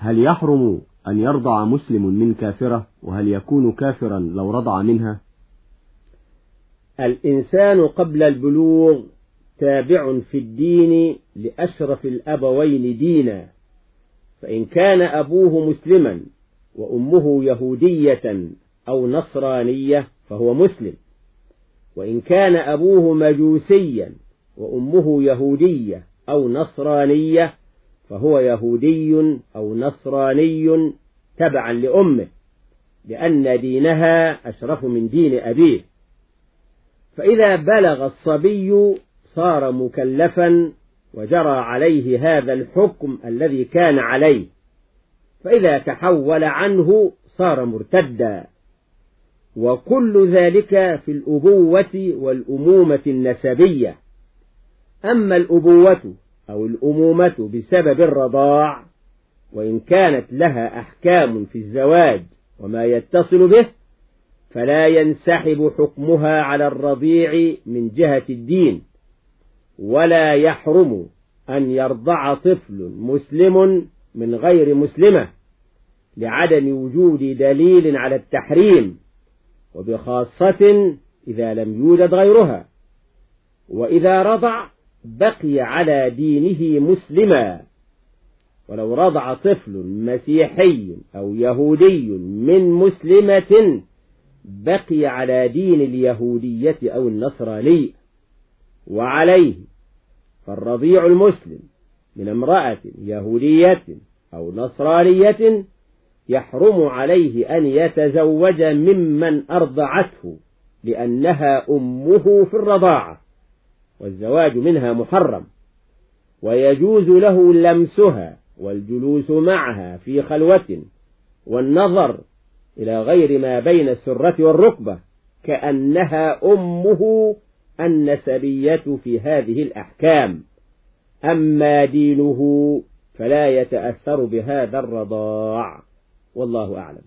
هل يحرم أن يرضع مسلم من كافرة؟ وهل يكون كافرا لو رضع منها؟ الإنسان قبل البلوغ تابع في الدين لأشرف الأبوين دينا. فإن كان أبوه مسلما وأمه يهودية أو نصرانية فهو مسلم. وإن كان أبوه مجوسيا وأمه يهودية أو نصرانية فهو يهودي أو نصراني تبعا لأمه لأن دينها أشرف من دين أبيه. فإذا بلغ الصبي صار مكلفا وجرى عليه هذا الحكم الذي كان عليه. فإذا تحول عنه صار مرتدا. وكل ذلك في الأبوة والأمومة النسبية. أما الأبوة أو الأمومة بسبب الرضاع وإن كانت لها أحكام في الزواج وما يتصل به فلا ينسحب حكمها على الرضيع من جهة الدين ولا يحرم أن يرضع طفل مسلم من غير مسلمة لعدم وجود دليل على التحريم وبخاصة إذا لم يوجد غيرها وإذا رضع بقي على دينه مسلما. ولو رضع طفل مسيحي أو يهودي من مسلمة بقي على دين اليهودية أو النصراني. وعليه فالرضيع المسلم من امرأة يهودية أو نصرانية يحرم عليه أن يتزوج ممن أرضعته لأنها أمه في الرضاعة. والزواج منها محرم ويجوز له لمسها والجلوس معها في خلوة والنظر إلى غير ما بين السرة والركبة كأنها أمه النسبية في هذه الأحكام. أما دينه فلا يتأثر بهذا الرضاع والله أعلم.